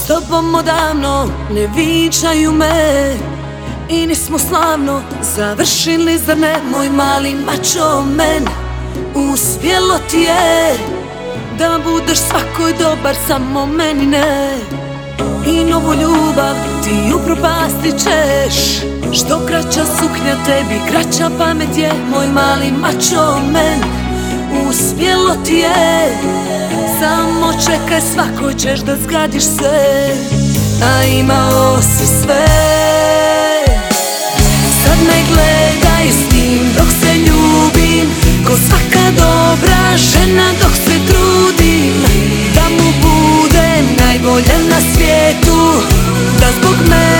S tobom odavno ne vičaju me. I nismo slavno završili zar ne Moj mali mačo men? Uspjelo ti je Da budeš svakoj dobar samo meni ne. I novu ljubav ti upropastit ćeš. Što kraća suknja tebi kraća pamet je Moj mali mačo men. Uspjelo ti je Samo čekaj svako ćeš da zgradiš se. A imao si sve. Sad me gledaj s njim dok se ljubim. Ko svaka dobra žena dok se trudim. Da mu budem najbolja na svijetu. Da zbog mene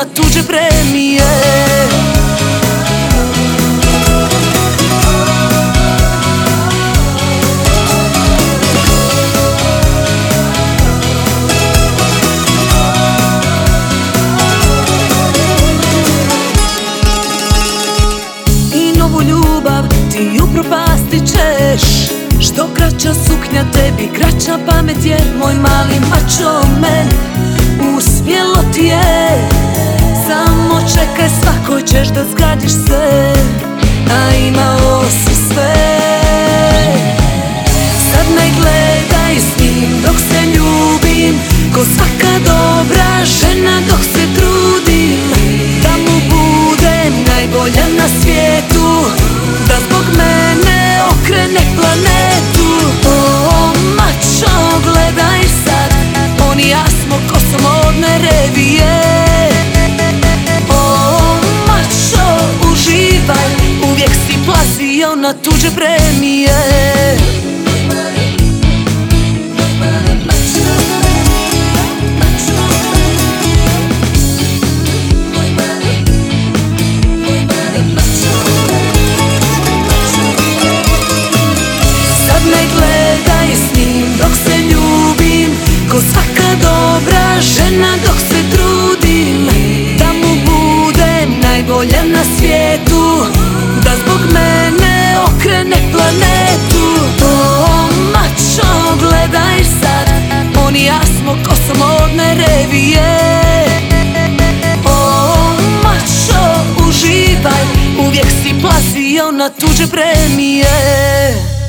na tuđe premije. Ti Što kraća suknja tebi kraća pamet je Moj mali mačo men Uspjelo ti je ćeš da zgradiš na tuđe premije. Sad se ljubim dobra budem najbolja na svijetu Da zbog mene okrene planetu. O mačo gledaj sad. On i ja smo kosom odne revije. O mačo uživaj. Uvijek si plazio na tuđe premije